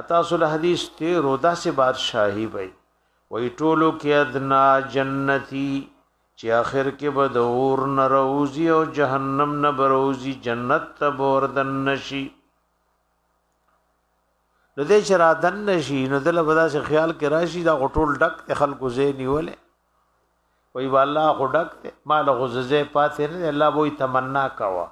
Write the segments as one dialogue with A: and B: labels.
A: اتاسو له حدیث تیرو داسې بادشاهی به وی ټولو کې ادنا جنتی چې آخر کې به د اور نه روزي او جهنم نه بروزي جنت ته بوردن نشي نو دې چې را دن نشي نو دله به داسې خیال کې راشي دا غټول ډک د خلکو ځای نیولې وی والله خو ډک دی ما له غزځې پاتې نه الله به تمنا کاوه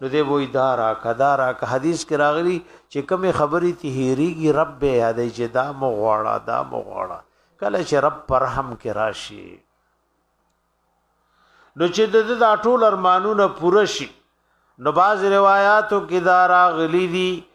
A: نو دی وای دا راکه دا راکه حدیث کې راغلی چې کومې خبرې ته هېریږي رب به یادې چې دا مو غواړه دا مو غواړه کله چې رب پر رحم کې راشي نو چې د دا ټول ارمانونه پوره شي نو باز روایتو کې دا راغلی دي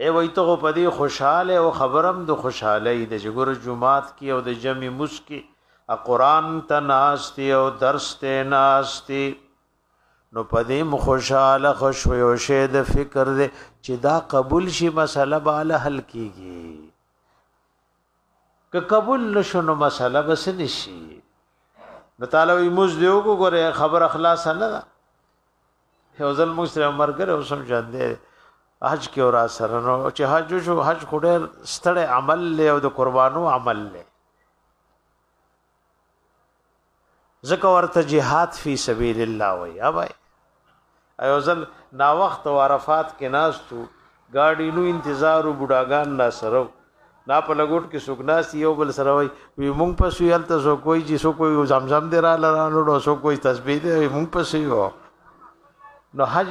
A: ای وای ته په دې خوشاله او خبرم د خوشاله د جګور جمعات کې او د جمع مس کې قرآن ته ناشتي او درس ته ناشتي نو په دې خوشاله خوشو یو شه د فکر دې چې دا قبول شي مسله به له حل کیږي که قبول نشو نو مسله بس نشي نو تعالی وي موږ دیو کو غره خبر اخلاص نه ده یو ځل موږ سره مرګره اوسم ژوندې حج کې او را سره نو چې حج شو حج خډه ستړې عمل له او د قربانو عمل له ځکه ورته jihad فی سبیل الله وای اوای ایو ځل نا وخت عرفات کې ناستو ګاډی نو انتظار او بډاګان لا سره نا په لګوټ کې سګناس یو بل سره وي وی مونږ په سوی هلته سو کوی چې سو کوی زمزم دی را لرانو نو سو کوی تسبیح دی وی مونږ په سوی وو نو حج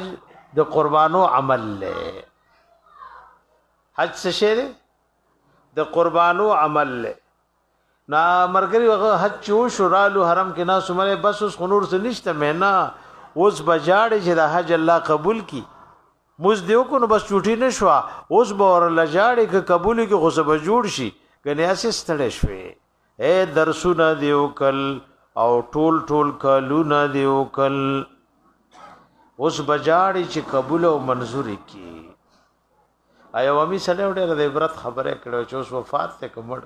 A: د قربانو عمل له حج څه شه د قربانو عمل له نا مرګري هغه حج چې وشو رالو حرم کې ناسو مله بس اوس خنور څه نشته مې نه اوس بجاړې چې د حج الله قبول کی موز دیو کو نو بس چوټی نشو اوس به ور لجاړې ک قبول کی خو سبا جوړ شي غنې اسې ستړې شوې اے درسونه دیو کل او ټول ټول کلونه دیو کل اوس بجاړې چې قبول او منزور کی ایا ومی سره ډېر د عبرت خبره کړو چې اوس وفات ته کومړ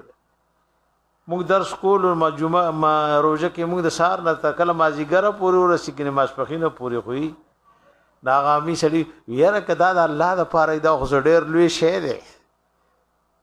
A: موږ درس کول ما جمعه ما روزه کې موږ د سار نه تکل ما زیګره پوری ورسې کې ما شپخینه پوری خوې دا غامی سړي یاره کدا د الله د پاره دا خو ډېر لوی شی دی